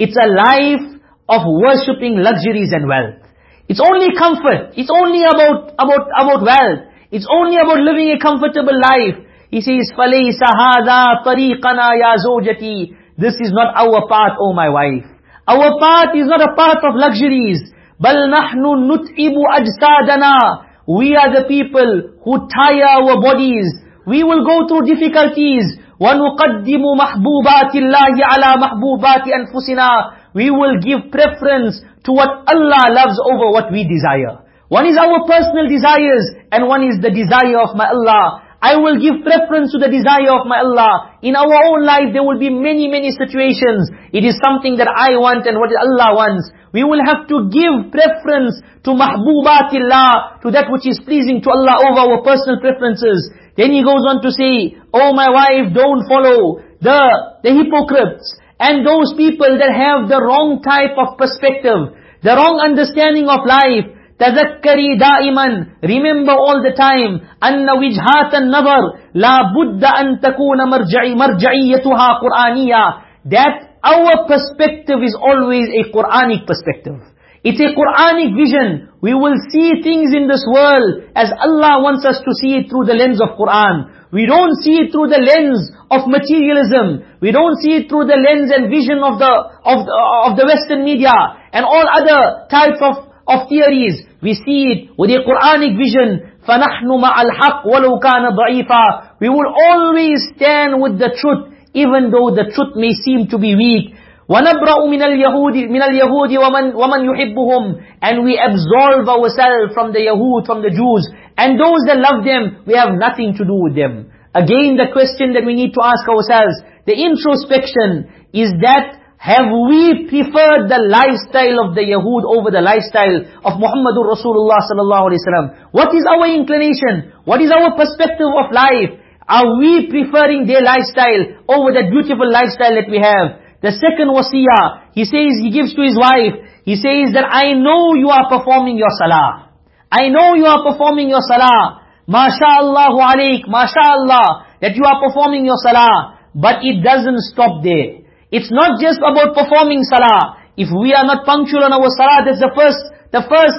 it's a life of worshipping luxuries and wealth. It's only comfort. It's only about, about, about wealth. It's only about living a comfortable life. He says, فَلَيْسَ هَذَا طَرِيقَنَا يَا زَوْجَتِي This is not our path, O my wife. Our path is not a path of luxuries. بَلْ نَحْنُ نُتْعِبُ أَجْسَادَنَا We are the people who tire our bodies we will go through difficulties. وَنُقَدِّمُ مَحْبُوبَاتِ اللَّهِ عَلَى مَحْبُوبَاتِ أَنفُسِنَا we will give preference to what Allah loves over what we desire. One is our personal desires, and one is the desire of my Allah. I will give preference to the desire of my Allah. In our own life, there will be many, many situations. It is something that I want and what Allah wants. We will have to give preference to mahbubatillah, to that which is pleasing to Allah over our personal preferences. Then he goes on to say, Oh my wife, don't follow the, the hypocrites and those people that have the wrong type of perspective, the wrong understanding of life. تذكري دائما remember all the time أن وجهات النظر لا بد أن تكون مرجعي مرجعيتها قرآنية that our perspective is always a Quranic perspective. It's a Quranic vision. We will see things in this world as Allah wants us to see it through the lens of Quran. We don't see it through the lens of materialism. We don't see it through the lens and vision of the, of the, of the Western media and all other types of, of theories. We see it with a Quranic vision. فَنَحْنُ مَعَ الْحَقِّ وَلَوْ كَانَ ضَعِيفًا We will always stand with the truth even though the truth may seem to be weak. وَنَبْرَأُ مِنَ الْيَهُودِ مِنَ الْيَهُودِ وَمَنْ, وَمَنْ يُحِبُّهُمْ And we absolve ourselves from the Yahud, from the Jews. And those that love them, we have nothing to do with them. Again, the question that we need to ask ourselves, the introspection, is that have we preferred the lifestyle of the Yahud over the lifestyle of Muhammadur Rasulullah sallallahu alaihi wasallam? What is our inclination? What is our perspective of life? Are we preferring their lifestyle over that beautiful lifestyle that we have? The second wasiyah, he says, he gives to his wife, he says that I know you are performing your salah. I know you are performing your salah. MashaAllahu alayk, MashaAllah, that you are performing your salah. But it doesn't stop there. It's not just about performing salah. If we are not punctual on our salah, that's the first, the first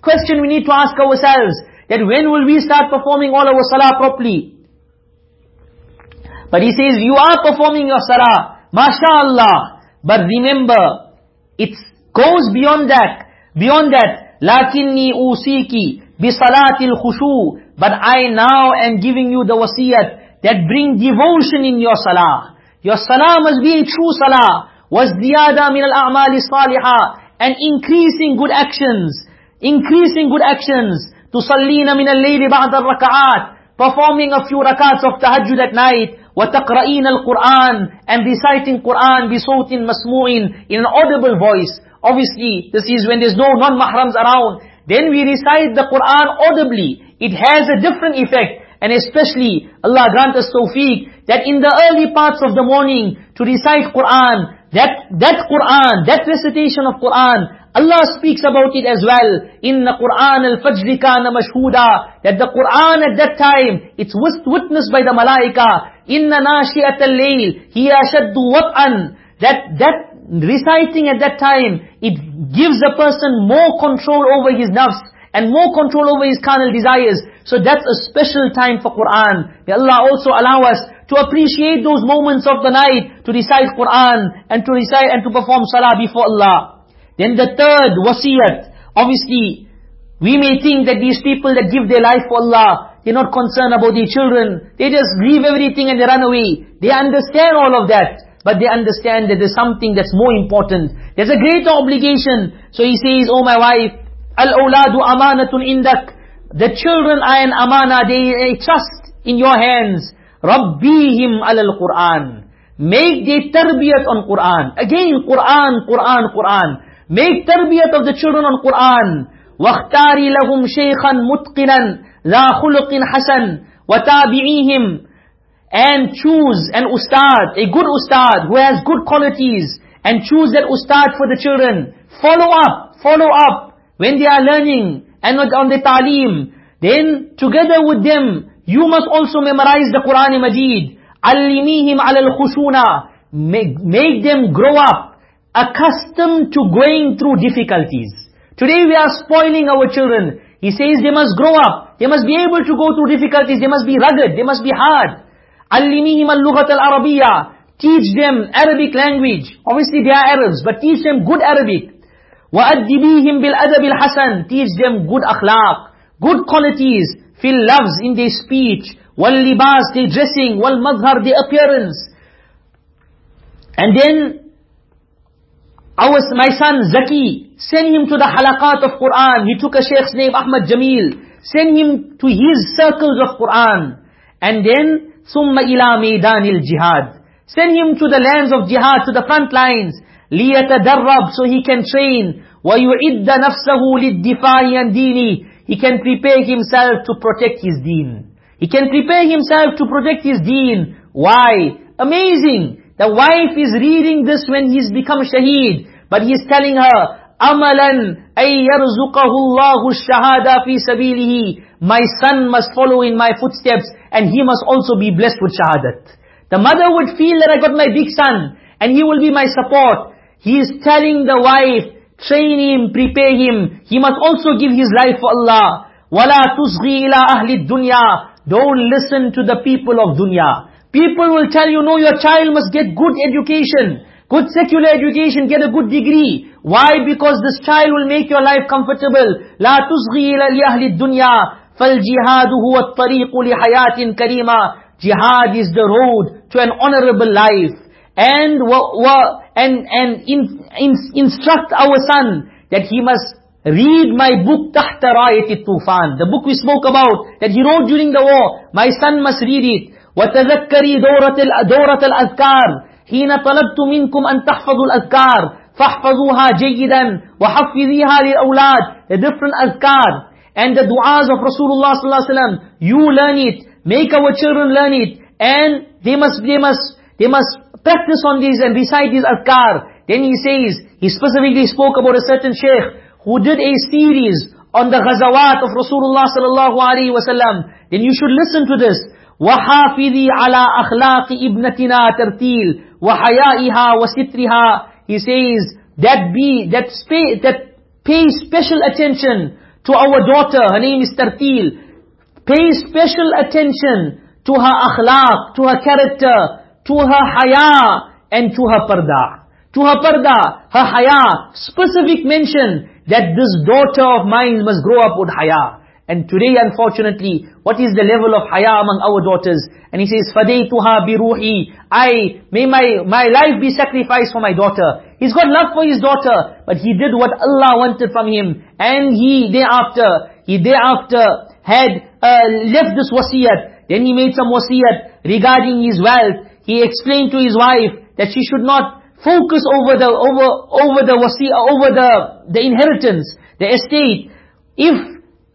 question we need to ask ourselves. That when will we start performing all our salah properly? But he says, you are performing your salah. MashaAllah. But remember, it goes beyond that. Beyond that, لَكِنِّي أُوسِيكِ بِصَلَاةِ الْخُشُوع But I now am giving you the wasiyat that bring devotion in your salah. Your salah must be a true salah. وَازْدِيَادَ مِنَ الْأَعْمَالِ الصَّالِحَةِ And increasing good actions. Increasing good actions. تُصَلِّينَ مِنَ اللَّيْلِ بَعْدَ الرَّكَعَاتِ Performing a few rakats of tahajjud at night. وَتَقْرَئِينَ الْقُرْآنِ And reciting Qur'an بِصَوْتٍ مَسْمُوعٍ In an audible voice. Obviously, this is when there's no non-mahrams around. Then we recite the Qur'an audibly. It has a different effect. And especially, Allah grant us tawfiq, that in the early parts of the morning, to recite Qur'an, that, that Qur'an, that recitation of Qur'an, Allah speaks about it as well. In the Quran al-Fajr kana mashhuda. That the Quran at that time, it's witnessed by the malaika. Inna nashi'at al-layl, hiya shaddu wat'an. That, that reciting at that time, it gives a person more control over his nafs and more control over his carnal desires. So that's a special time for Quran. May Allah also allow us to appreciate those moments of the night to recite Quran and to recite and to perform salah before Allah. Then the third wasiyat, obviously, we may think that these people that give their life for Allah, they're not concerned about their children. They just leave everything and they run away. They understand all of that. But they understand that there's something that's more important. There's a greater obligation. So he says, Oh my wife, Al-awladu amanatun indak. The children are an amana, they trust in your hands. Rabbihim alal Qur'an. Make their tarbiyat on Qur'an. Again, Qur'an, Qur'an, Qur'an. Make tarbiyat of the children on Quran. وَاخْتَارِ لَهُمْ شَيْخًا مُتْقِنًا ذَا خُلُقٍ حَسَنٍ وَتَابِعِيهِمْ And choose an ustad, a good ustad who has good qualities and choose that ustad for the children. Follow up, follow up when they are learning and not on the ta'lim, then together with them, you must also memorize the Quran Majid. Allimihim al khushuna. Make, make them grow up, accustomed to going through difficulties. Today we are spoiling our children. He says they must grow up. They must be able to go through difficulties. They must be rugged. They must be hard. Allimihim al-lughat al-arabiyya. Teach them Arabic language. Obviously they are Arabs, but teach them good Arabic. وأدبيهم بالأدب الحسن. Teach them good akhlaq, good qualities. Feel loves in their speech. واللباس, their dressing. والمظهر, their appearance. And then Our, my son Zaki, send him to the halaqat of Quran. He took a sheikh's name, Ahmad Jamil. Send him to his circles of Quran. And then, ثُمَّ إِلَى مَيْدَانِ الْجِهَادِ Send him to the lands of jihad, to the front lines. لِيَتَدَرَّبْ So he can train. وَيُعِدَّ نَفْسَهُ لِلدِّفَاعِ عَنْ دِينِهِ He can prepare himself to protect his deen. He can prepare himself to protect his deen. Why? Amazing. The wife is reading this when he's become shaheed. But he's telling her, amalan ay yarzuqahu Allahu shahada fi sabilihi. My son must follow in my footsteps and he must also be blessed with shahadat. The mother would feel that I got my big son and he will be my support. He is telling the wife, train him, prepare him. He must also give his life for Allah. وَلَا تُصْغِي إِلَىٰ أَهْلِ الدُّنْيَا Don't listen to the people of dunya. People will tell you, no, your child must get good education, good secular education, get a good degree. Why? Because this child will make your life comfortable. لا تصغي لأهل الدنيا فالجهاد هو الطريق لحياة كريمة Jihad is the road to an honorable life. And and and in, in, instruct our son that he must read my book تحت راية الطوفان. The book we spoke about that he wrote during the war. My son must read it. وتذكري دورة دورة الأذكار حين طلبت منكم أن تحفظوا الأذكار فاحفظوها جيدا وحفظيها للأولاد the different أذكار and the du'as of Rasulullah sallallahu alaihi wasallam you learn it make our children learn it and they must they must they must practice on these and recite these adhkar then he says he specifically spoke about a certain sheikh who did a series on the ghazawat of Rasulullah sallallahu alaihi wasallam then you should listen to this وَحَافِظِي عَلَىٰ أَخْلَاقِ إِبْنَتِنَا تَرْتِيلٍ وَحَيَائِهَا وَسِتْرِهَا He says, that be, that, pay, that pay special attention to our daughter, her name is Tartil. Pay special attention to her akhlaq, to her character, to her haya, and to her parda. To her parda, her haya, specific mention that this daughter of mine must grow up with haya. And today, unfortunately, what is the level of haya among our daughters? And he says, فَدَيْتُهَا بِرُوحِي I, may my, my life be sacrificed for my daughter. He's got love for his daughter, but he did what Allah wanted from him. And he thereafter, he thereafter had uh, left this wasiyat. Then he made some wasiyat regarding his wealth. He explained to his wife that she should not focus over the, over, over the wasiyat, over the, the inheritance, the estate. If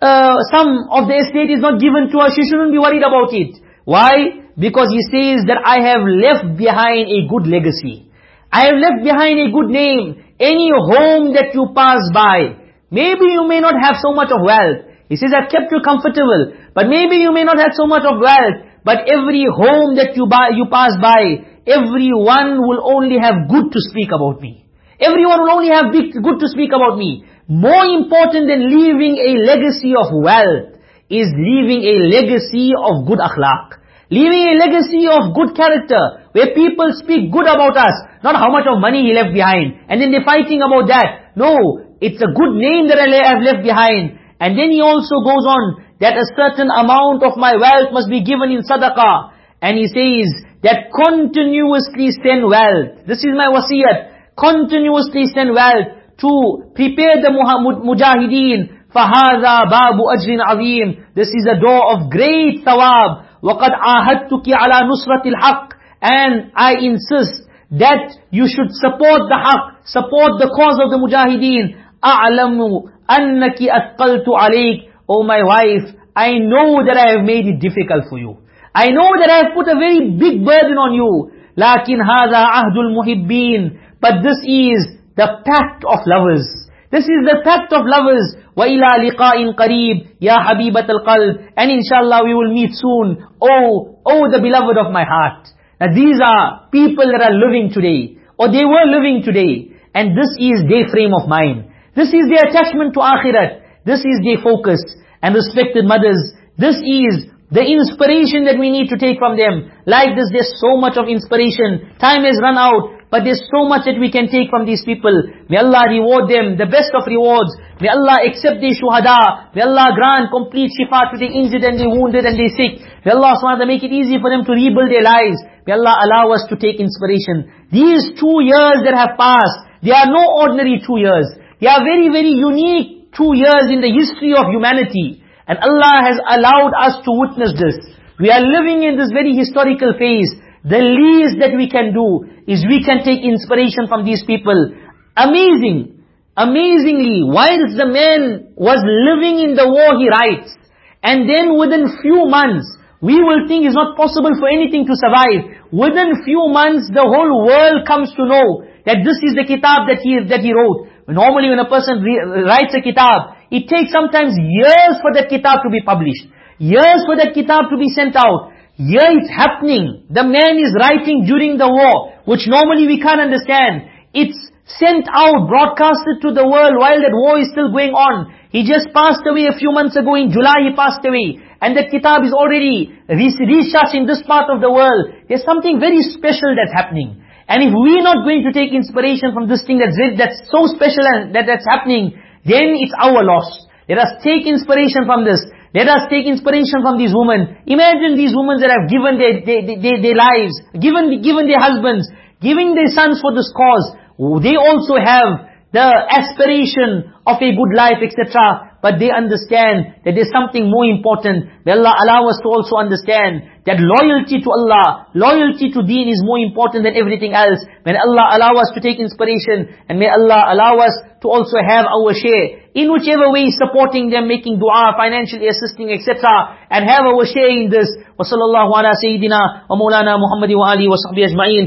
uh, some of the estate is not given to her, she shouldn't be worried about it. Why? Because he says that I have left behind a good legacy. I have left behind a good name. Any home that you pass by, maybe you may not have so much of wealth. He says, I've kept you comfortable, but maybe you may not have so much of wealth, but every home that you buy, you pass by, everyone will only have good to speak about me. Everyone will only have good to speak about me. More important than leaving a legacy of wealth is leaving a legacy of good akhlaq. Leaving a legacy of good character, where people speak good about us, not how much of money he left behind, and then they're fighting about that. No, it's a good name that I have left behind. And then he also goes on, that a certain amount of my wealth must be given in sadaqah. And he says, that continuously send wealth. This is my wasiyat. Continuously send wealth to prepare the mujahideen. فَهَذَا بَابُ أَجْرٍ عَظِيمٍ This is a door of great thawab. وَقَدْ عَاهَدْتُكِ عَلَى نُصْرَةِ الْحَقِّ And I insist that you should support the haqq, support the cause of the mujahideen. أَعْلَمُ أَنَّكِ أَثْقَلْتُ عَلَيْكِ Oh my wife, I know that I have made it difficult for you. I know that I have put a very big burden on you. لكن هذا عهد المحبين. But this is the pact of lovers. This is the pact of lovers. وَإِلَى لِقَاءٍ قَرِيبٍ يَا حَبِيبَةَ الْقَلْبِ And inshallah we will meet soon. Oh, oh the beloved of my heart. Now these are people that are living today. Or they were living today. And this is their frame of mind. This is their attachment to akhirat. This is their focus. And respected mothers, this is the inspiration that we need to take from them. Like this, there's so much of inspiration. Time has run out. But there's so much that we can take from these people. May Allah reward them the best of rewards. May Allah accept their shuhada. May Allah grant complete shifa to the injured and the wounded and the sick. May Allah SWT make it easy for them to rebuild their lives. May Allah allow us to take inspiration. These two years that have passed They are no ordinary two years. They are very, very unique two years in the history of humanity. And Allah has allowed us to witness this. We are living in this very historical phase. The least that we can do is we can take inspiration from these people. Amazing. Amazingly, whilst the man was living in the war, he writes, and then within few months, we will think it's not possible for anything to survive. Within few months, the whole world comes to know that this is the kitab that he, that he wrote. Normally when a person writes a kitab, it takes sometimes years for that kitab to be published. Years for that kitab to be sent out. Here it's happening. The man is writing during the war, which normally we can't understand. It's sent out, broadcasted to the world while that war is still going on. He just passed away a few months ago, in July he passed away. And that kitab is already researched in this part of the world. There's something very special that's happening. And if we're not going to take inspiration from this thing that's, that's so special and that, that's happening, then it's our loss. Let us take inspiration from this. Let us take inspiration from these women. Imagine these women that have given their, their, their, their lives, given, given their husbands, giving their sons for this cause. They also have the aspiration of a good life, etc but they understand that there's something more important. May Allah allow us to also understand that loyalty to Allah, loyalty to deen is more important than everything else. May Allah allow us to take inspiration and may Allah allow us to also have our share in whichever way supporting them, making dua, financially assisting, etc. And have our share in this. وصلى الله على سيدنا ومولانا محمد وآله وصحبه أجمعين